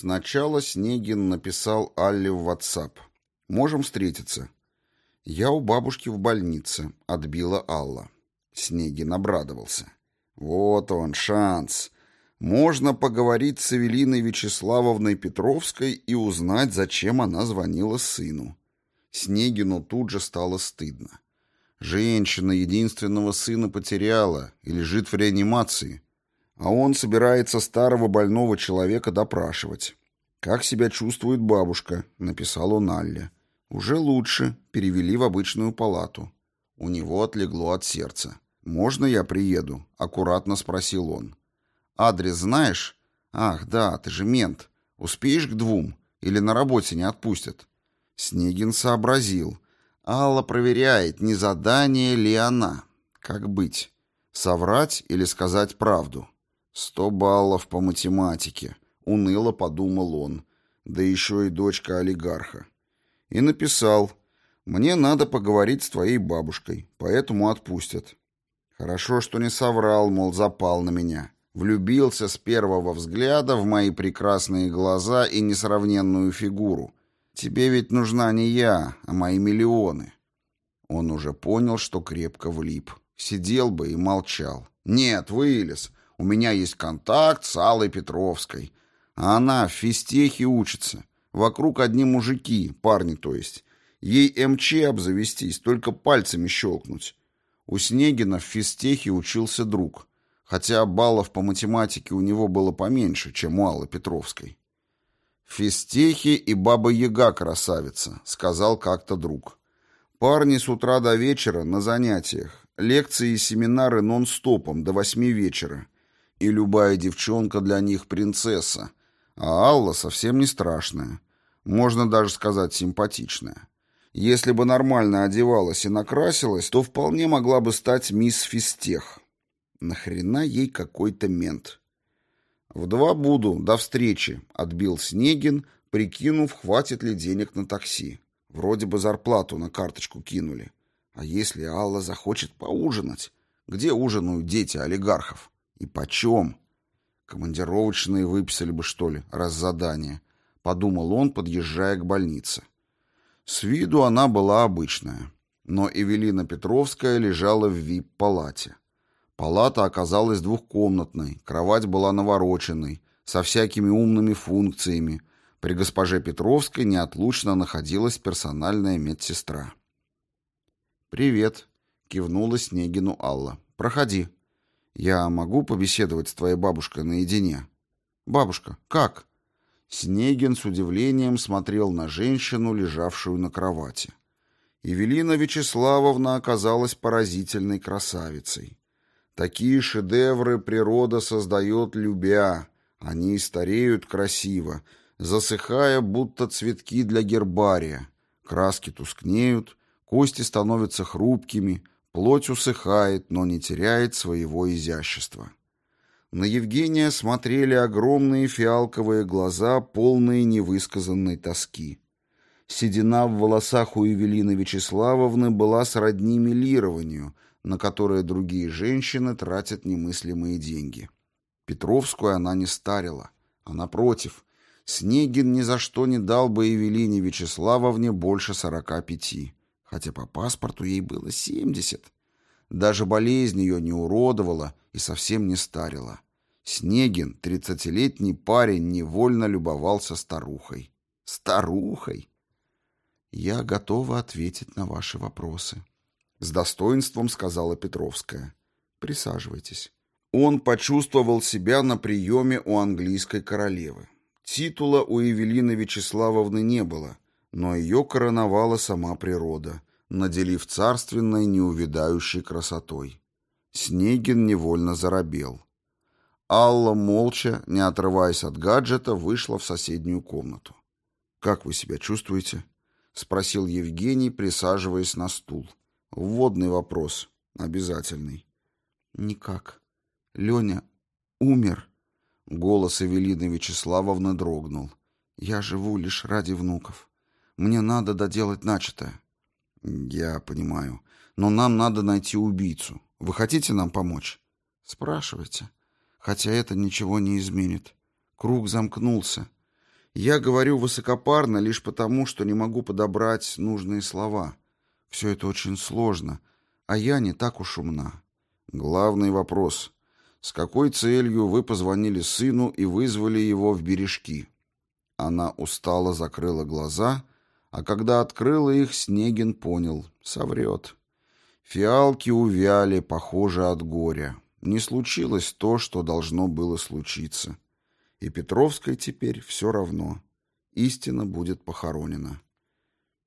Сначала Снегин написал Алле в WhatsApp. «Можем встретиться». «Я у бабушки в больнице», — отбила Алла. Снегин обрадовался. «Вот он, шанс. Можно поговорить с Эвелиной Вячеславовной Петровской и узнать, зачем она звонила сыну». Снегину тут же стало стыдно. Женщина единственного сына потеряла и лежит в реанимации, а он собирается старого больного человека допрашивать. «Как себя чувствует бабушка?» — написал он Алле. «Уже лучше. Перевели в обычную палату». У него отлегло от сердца. «Можно я приеду?» — аккуратно спросил он. «Адрес знаешь?» «Ах, да, ты же мент. Успеешь к двум? Или на работе не отпустят?» Снегин сообразил. Алла проверяет, не задание ли она. Как быть? Соврать или сказать правду? Сто баллов по математике. Уныло подумал он. Да еще и дочка олигарха. И написал. Мне надо поговорить с твоей бабушкой, поэтому отпустят. Хорошо, что не соврал, мол, запал на меня. Влюбился с первого взгляда в мои прекрасные глаза и несравненную фигуру. Тебе ведь нужна не я, а мои миллионы. Он уже понял, что крепко влип. Сидел бы и молчал. Нет, вылез. У меня есть контакт с Аллой Петровской. Она в физтехе учится. Вокруг одни мужики, парни то есть. Ей МЧ обзавестись, только пальцами щелкнуть. У Снегина в физтехе учился друг. Хотя баллов по математике у него было поменьше, чем у Аллы Петровской. В физтехе и баба-яга красавица», — сказал как-то друг. «Парни с утра до вечера на занятиях, лекции и семинары нон-стопом до восьми вечера и любая девчонка для них принцесса, а Алла совсем не страшная, можно даже сказать симпатичная. Если бы нормально одевалась и накрасилась, то вполне могла бы стать мисс Фистех. Нахрена ей какой-то мент? В два буду, до встречи, отбил Снегин, прикинув, хватит ли денег на такси. Вроде бы зарплату на карточку кинули. А если Алла захочет поужинать? Где ужинают дети олигархов? И почем? Командировочные выписали бы, что ли, раз задание. Подумал он, подъезжая к больнице. С виду она была обычная. Но Эвелина Петровская лежала в вип-палате. Палата оказалась двухкомнатной, кровать была навороченной, со всякими умными функциями. При госпоже Петровской неотлучно находилась персональная медсестра. «Привет», — кивнула Снегину Алла. «Проходи». «Я могу побеседовать с твоей бабушкой наедине?» «Бабушка, как?» Снегин с удивлением смотрел на женщину, лежавшую на кровати. Евелина Вячеславовна оказалась поразительной красавицей. Такие шедевры природа создает любя, они стареют красиво, засыхая, будто цветки для гербария. Краски тускнеют, кости становятся хрупкими, Плоть усыхает, но не теряет своего изящества. На Евгения смотрели огромные фиалковые глаза, полные невысказанной тоски. Седина в волосах у Евелины Вячеславовны была сродни милированию, на которое другие женщины тратят немыслимые деньги. Петровскую она не старила, а напротив, Снегин ни за что не дал бы Евелине Вячеславовне больше сорока пяти хотя по паспорту ей было 70. Даже болезнь ее не уродовала и совсем не старила. Снегин, тридцатилетний парень, невольно любовался старухой. Старухой! Я готова ответить на ваши вопросы. С достоинством сказала Петровская. Присаживайтесь. Он почувствовал себя на приеме у английской королевы. Титула у Евелины Вячеславовны не было — но ее короновала сама природа, наделив царственной неувидающей красотой. Снегин невольно заробел. Алла молча, не отрываясь от гаджета, вышла в соседнюю комнату. «Как вы себя чувствуете?» — спросил Евгений, присаживаясь на стул. «Вводный вопрос. Обязательный». «Никак. Леня умер». Голос Эвелины Вячеславовны дрогнул. «Я живу лишь ради внуков. Мне надо доделать начатое. Я понимаю. Но нам надо найти убийцу. Вы хотите нам помочь? Спрашивайте. Хотя это ничего не изменит. Круг замкнулся. Я говорю высокопарно лишь потому, что не могу подобрать нужные слова. Все это очень сложно, а я не так уж умна. Главный вопрос. С какой целью вы позвонили сыну и вызвали его в бережки? Она устало закрыла глаза, а когда открыла их, Снегин понял — соврет. Фиалки увяли, похоже, от горя. Не случилось то, что должно было случиться. И Петровской теперь все равно. Истина будет похоронена.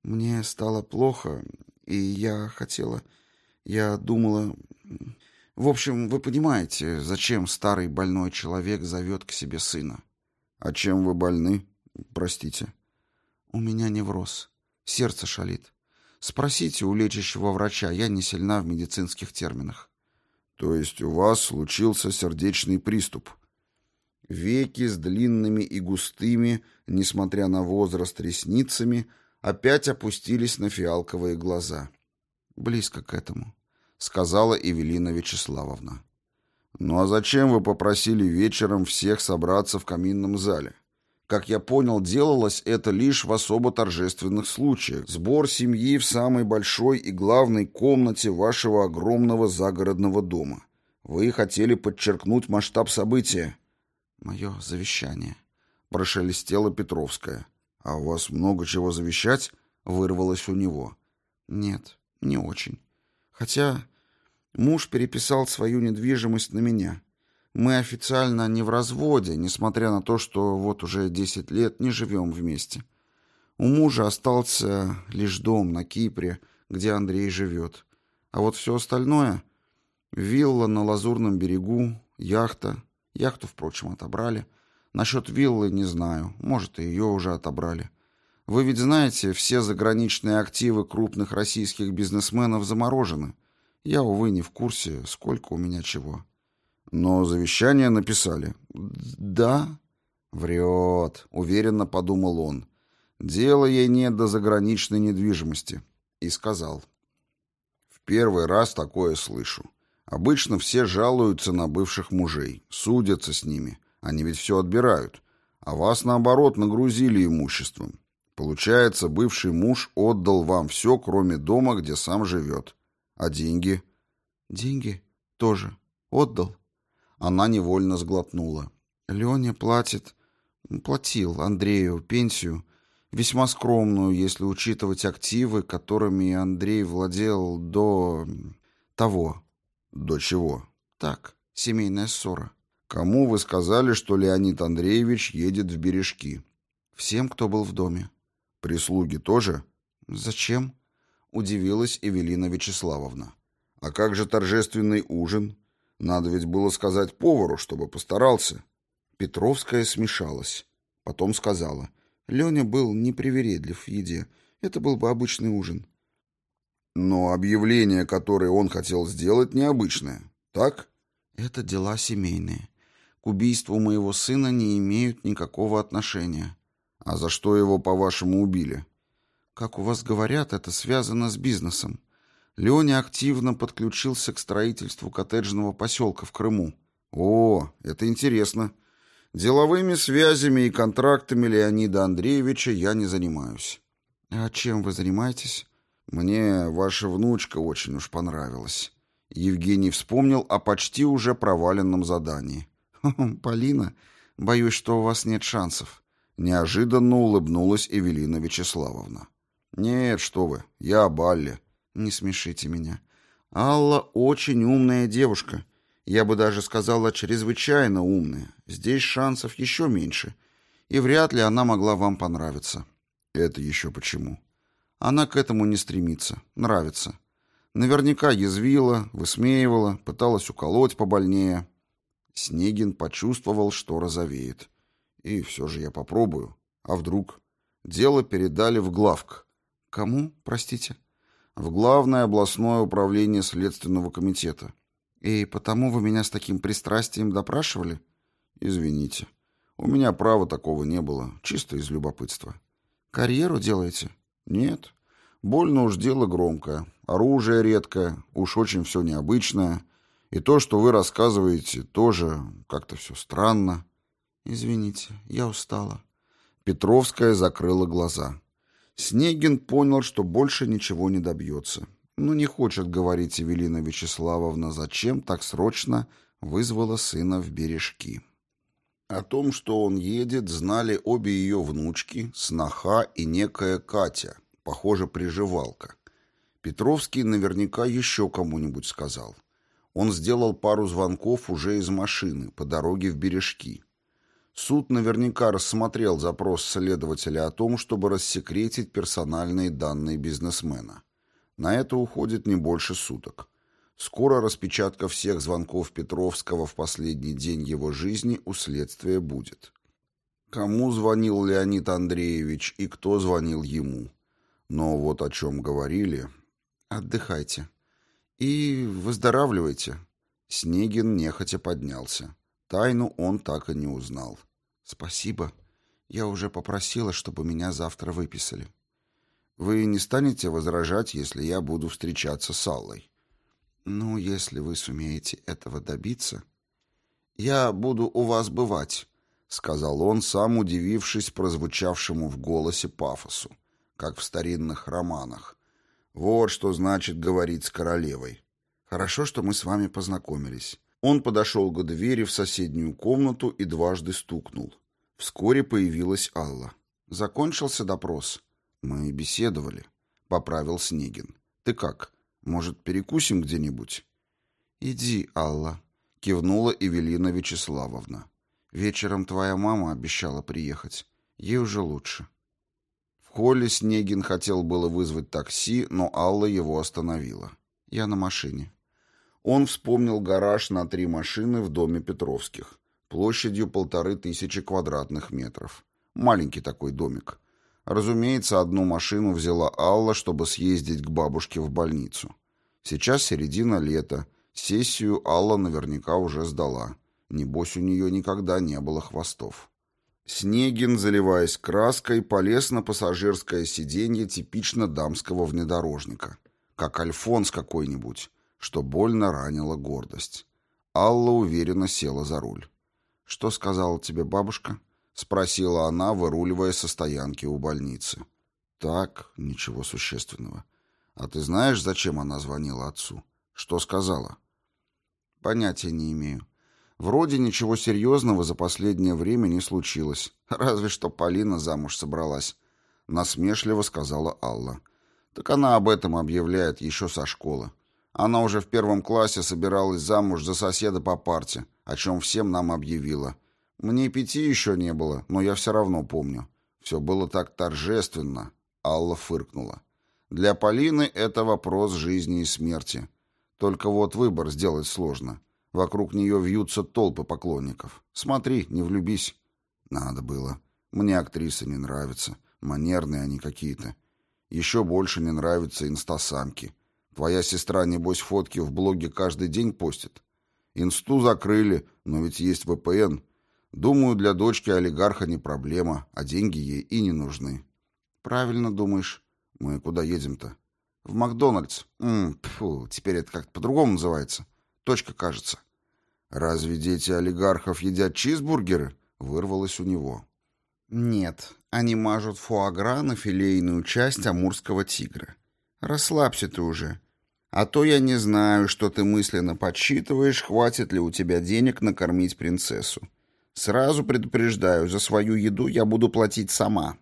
Мне стало плохо, и я хотела... Я думала... В общем, вы понимаете, зачем старый больной человек зовет к себе сына. А чем вы больны? Простите. У меня невроз. Сердце шалит. Спросите у лечащего врача, я не сильна в медицинских терминах. То есть у вас случился сердечный приступ? Веки с длинными и густыми, несмотря на возраст ресницами, опять опустились на фиалковые глаза. Близко к этому, сказала Эвелина Вячеславовна. Ну а зачем вы попросили вечером всех собраться в каминном зале? Как я понял, делалось это лишь в особо торжественных случаях. Сбор семьи в самой большой и главной комнате вашего огромного загородного дома. Вы хотели подчеркнуть масштаб события. Мое завещание. Прошелестела Петровская. А у вас много чего завещать? Вырвалось у него. Нет, не очень. Хотя муж переписал свою недвижимость на меня. Мы официально не в разводе, несмотря на то, что вот уже 10 лет не живем вместе. У мужа остался лишь дом на Кипре, где Андрей живет. А вот все остальное — вилла на Лазурном берегу, яхта. Яхту, впрочем, отобрали. Насчет виллы не знаю, может, и ее уже отобрали. Вы ведь знаете, все заграничные активы крупных российских бизнесменов заморожены. Я, увы, не в курсе, сколько у меня чего. Но завещание написали. Да? Врет, уверенно подумал он. Дела ей нет до заграничной недвижимости. И сказал. В первый раз такое слышу. Обычно все жалуются на бывших мужей, судятся с ними. Они ведь все отбирают. А вас, наоборот, нагрузили имуществом. Получается, бывший муж отдал вам все, кроме дома, где сам живет. А деньги? Деньги? Тоже. Отдал. Она невольно сглотнула. Леня платит... Платил Андрею пенсию, весьма скромную, если учитывать активы, которыми Андрей владел до... того. До чего? Так, семейная ссора. Кому вы сказали, что Леонид Андреевич едет в бережки? Всем, кто был в доме. Прислуги тоже? Зачем? Удивилась Эвелина Вячеславовна. А как же торжественный ужин? Надо ведь было сказать повару, чтобы постарался. Петровская смешалась. Потом сказала. Леня был непривередлив в еде. Это был бы обычный ужин. Но объявление, которое он хотел сделать, необычное. Так? Это дела семейные. К убийству моего сына не имеют никакого отношения. А за что его, по-вашему, убили? Как у вас говорят, это связано с бизнесом. Леня активно подключился к строительству коттеджного поселка в Крыму. О, это интересно. Деловыми связями и контрактами Леонида Андреевича я не занимаюсь. А чем вы занимаетесь? Мне ваша внучка очень уж понравилась. Евгений вспомнил о почти уже проваленном задании. Полина, боюсь, что у вас нет шансов. Неожиданно улыбнулась Эвелина Вячеславовна. Нет, что вы, я о Балле. Не смешите меня. Алла очень умная девушка. Я бы даже сказала, чрезвычайно умная. Здесь шансов еще меньше. И вряд ли она могла вам понравиться. Это еще почему? Она к этому не стремится. Нравится. Наверняка язвила, высмеивала, пыталась уколоть побольнее. Снегин почувствовал, что розовеет. И все же я попробую. А вдруг? Дело передали в главк. Кому, простите? В Главное областное управление Следственного комитета. И потому вы меня с таким пристрастием допрашивали? Извините. У меня права такого не было, чисто из любопытства. Карьеру делаете? Нет. Больно уж дело громкое, оружие редкое, уж очень все необычное. И то, что вы рассказываете, тоже как-то все странно. Извините, я устала. Петровская закрыла глаза. Снегин понял, что больше ничего не добьется. Но не хочет говорить Эвелина Вячеславовна, зачем так срочно вызвала сына в бережки. О том, что он едет, знали обе ее внучки, сноха и некая Катя, похоже, приживалка. Петровский наверняка еще кому-нибудь сказал. Он сделал пару звонков уже из машины, по дороге в бережки. Суд наверняка рассмотрел запрос следователя о том, чтобы рассекретить персональные данные бизнесмена. На это уходит не больше суток. Скоро распечатка всех звонков Петровского в последний день его жизни у следствия будет. Кому звонил Леонид Андреевич и кто звонил ему? Но вот о чем говорили. Отдыхайте. И выздоравливайте. Снегин нехотя поднялся. Тайну он так и не узнал. Спасибо. Я уже попросила, чтобы меня завтра выписали. Вы не станете возражать, если я буду встречаться с Аллой? Ну, если вы сумеете этого добиться... Я буду у вас бывать, сказал он, сам удивившись прозвучавшему в голосе пафосу, как в старинных романах. Вот что значит говорить с королевой. Хорошо, что мы с вами познакомились. Он подошел к двери в соседнюю комнату и дважды стукнул. Вскоре появилась Алла. Закончился допрос. «Мы беседовали», — поправил Снегин. «Ты как? Может, перекусим где-нибудь?» «Иди, Алла», — кивнула Эвелина Вячеславовна. «Вечером твоя мама обещала приехать. Ей уже лучше». В холле Снегин хотел было вызвать такси, но Алла его остановила. «Я на машине». Он вспомнил гараж на три машины в доме Петровских, площадью полторы тысячи квадратных метров. Маленький такой домик. Разумеется, одну машину взяла Алла, чтобы съездить к бабушке в больницу. Сейчас середина лета. Сессию Алла наверняка уже сдала. Небось, у нее никогда не было хвостов. Снегин, заливаясь краской, полез на пассажирское сиденье типично дамского внедорожника. Как Альфонс какой-нибудь, что больно ранило гордость. Алла уверенно села за руль. «Что сказала тебе бабушка?» — спросила она, выруливая со стоянки у больницы. «Так, ничего существенного. А ты знаешь, зачем она звонила отцу? Что сказала?» «Понятия не имею. Вроде ничего серьезного за последнее время не случилось. Разве что Полина замуж собралась», — насмешливо сказала Алла. «Так она об этом объявляет еще со школы. Она уже в первом классе собиралась замуж за соседа по парте, о чем всем нам объявила. Мне пяти еще не было, но я все равно помню. Все было так торжественно. Алла фыркнула. Для Полины это вопрос жизни и смерти. Только вот выбор сделать сложно. Вокруг нее вьются толпы поклонников. Смотри, не влюбись. Надо было. Мне актрисы не нравятся. Манерные они какие-то. Еще больше не нравятся инстасамки. Твоя сестра, небось, фотки в блоге каждый день постит. Инсту закрыли, но ведь есть ВПН. Думаю, для дочки олигарха не проблема, а деньги ей и не нужны. Правильно думаешь. Мы куда едем-то? В Макдональдс. М -м, теперь это как-то по-другому называется. Точка, кажется. Разве дети олигархов едят чизбургеры? Вырвалось у него. Нет, они мажут фуагра на филейную часть амурского тигра. Расслабься ты уже. А то я не знаю, что ты мысленно подсчитываешь, хватит ли у тебя денег накормить принцессу. Сразу предупреждаю, за свою еду я буду платить сама.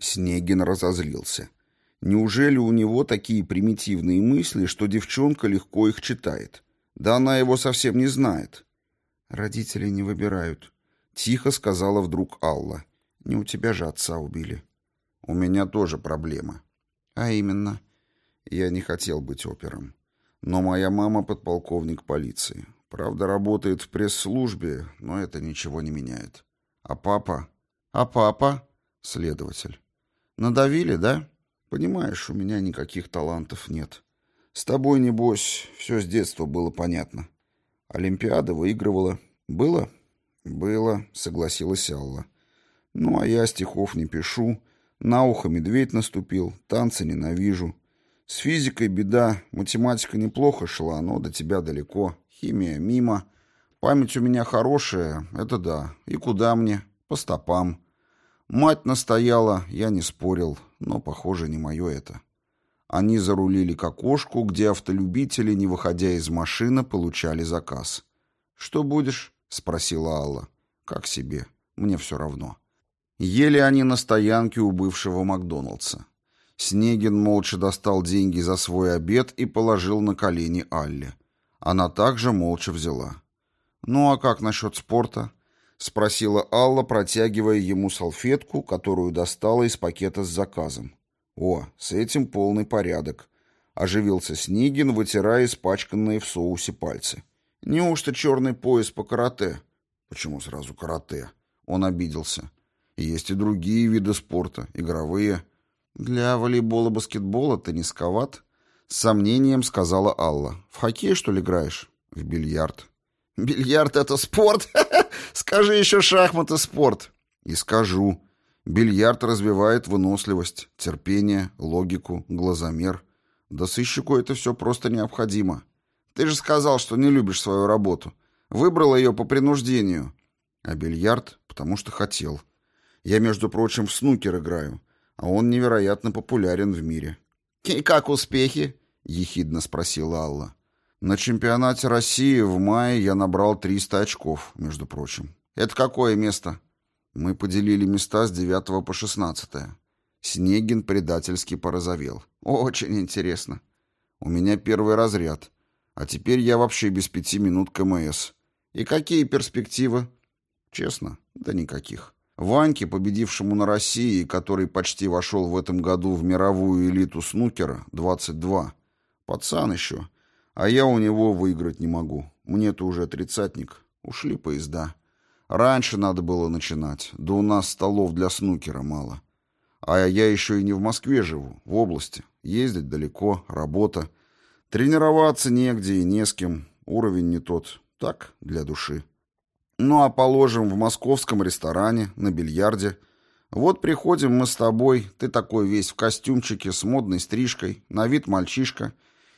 Снегин разозлился. Неужели у него такие примитивные мысли, что девчонка легко их читает? Да она его совсем не знает. Родители не выбирают. Тихо сказала вдруг Алла. Не у тебя же отца убили. У меня тоже проблема. А именно, я не хотел быть опером. Но моя мама подполковник полиции. Правда, работает в пресс-службе, но это ничего не меняет. А папа? А папа? Следователь. Надавили, да? Понимаешь, у меня никаких талантов нет. С тобой, небось, все с детства было понятно. Олимпиада выигрывала. Было? Было, согласилась Алла. Ну, а я стихов не пишу. На ухо медведь наступил, танцы ненавижу. С физикой беда, математика неплохо шла, но до тебя далеко. Химия мимо. Память у меня хорошая, это да. И куда мне? По стопам. Мать настояла, я не спорил, но, похоже, не мое это. Они зарулили к окошку, где автолюбители, не выходя из машины, получали заказ. «Что будешь?» — спросила Алла. «Как себе. Мне все равно». Ели они на стоянке у бывшего Макдоналдса. Снегин молча достал деньги за свой обед и положил на колени Алле. Она также молча взяла. «Ну а как насчет спорта?» — спросила Алла, протягивая ему салфетку, которую достала из пакета с заказом. «О, с этим полный порядок», — оживился Снегин, вытирая испачканные в соусе пальцы. «Неужто черный пояс по карате?» «Почему сразу карате?» Он обиделся. «Есть и другие виды спорта, игровые». «Для волейбола-баскетбола ты низковат?» С сомнением сказала Алла. «В хоккей, что ли, играешь?» «В бильярд». «Бильярд — это спорт? Скажи еще шахматы — спорт». «И скажу. Бильярд развивает выносливость, терпение, логику, глазомер. Да сыщику это все просто необходимо. Ты же сказал, что не любишь свою работу. Выбрал ее по принуждению. А бильярд, потому что хотел. Я, между прочим, в снукер играю, а он невероятно популярен в мире. «И как успехи?» — ехидно спросила Алла. «На чемпионате России в мае я набрал 300 очков, между прочим. Это какое место?» Мы поделили места с 9 по 16. Снегин предательски порозовел. «Очень интересно. У меня первый разряд. А теперь я вообще без пяти минут КМС. И какие перспективы?» «Честно, да никаких». Ваньке, победившему на России, который почти вошел в этом году в мировую элиту снукера, 22. Пацан еще. А я у него выиграть не могу. Мне-то уже тридцатник. Ушли поезда. Раньше надо было начинать. Да у нас столов для снукера мало. А я еще и не в Москве живу, в области. Ездить далеко, работа. Тренироваться негде и не с кем. Уровень не тот. Так, для души. Ну а положим, в московском ресторане, на бильярде. Вот приходим мы с тобой, ты такой весь в костюмчике с модной стрижкой, на вид мальчишка,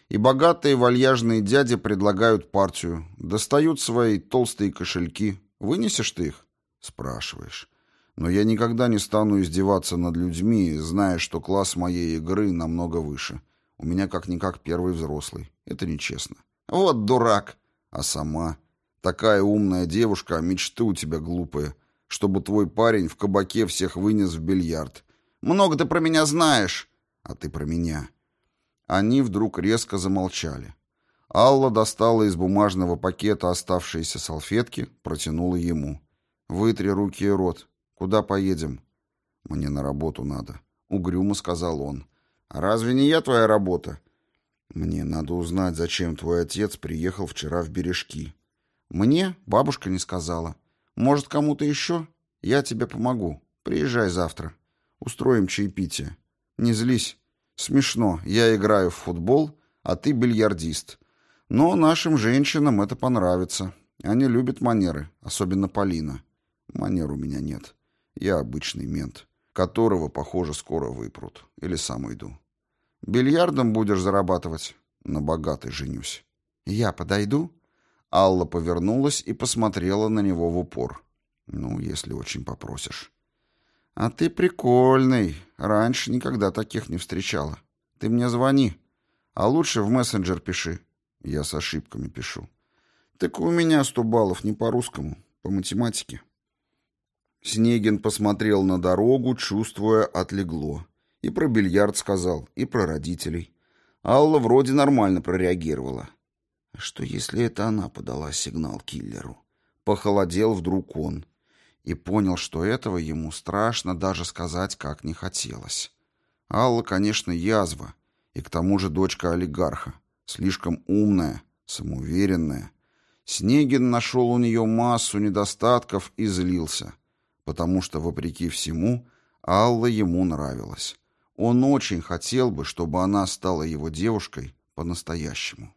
и богатые вальяжные дяди предлагают партию, достают свои толстые кошельки. Вынесешь ты их? Спрашиваешь. Но я никогда не стану издеваться над людьми, зная, что класс моей игры намного выше. У меня как-никак первый взрослый. Это нечестно. Вот дурак. А сама... Такая умная девушка, а мечты у тебя глупые. Чтобы твой парень в кабаке всех вынес в бильярд. Много ты про меня знаешь. А ты про меня. Они вдруг резко замолчали. Алла достала из бумажного пакета оставшиеся салфетки, протянула ему. «Вытри руки и рот. Куда поедем?» «Мне на работу надо», — угрюмо сказал он. «А разве не я твоя работа?» «Мне надо узнать, зачем твой отец приехал вчера в Бережки. Мне бабушка не сказала. Может, кому-то еще? Я тебе помогу. Приезжай завтра. Устроим чаепитие. Не злись. Смешно. Я играю в футбол, а ты бильярдист. Но нашим женщинам это понравится. Они любят манеры, особенно Полина. Манер у меня нет. Я обычный мент, которого, похоже, скоро выпрут. Или сам уйду. Бильярдом будешь зарабатывать? На богатый женюсь. Я подойду? Алла повернулась и посмотрела на него в упор. «Ну, если очень попросишь». «А ты прикольный. Раньше никогда таких не встречала. Ты мне звони. А лучше в мессенджер пиши». «Я с ошибками пишу». «Так у меня сто баллов не по-русскому, по математике». Снегин посмотрел на дорогу, чувствуя, отлегло. И про бильярд сказал, и про родителей. Алла вроде нормально прореагировала. Что если это она подала сигнал киллеру? Похолодел вдруг он и понял, что этого ему страшно даже сказать, как не хотелось. Алла, конечно, язва, и к тому же дочка олигарха, слишком умная, самоуверенная. Снегин нашел у нее массу недостатков и злился, потому что, вопреки всему, Алла ему нравилась. Он очень хотел бы, чтобы она стала его девушкой по-настоящему.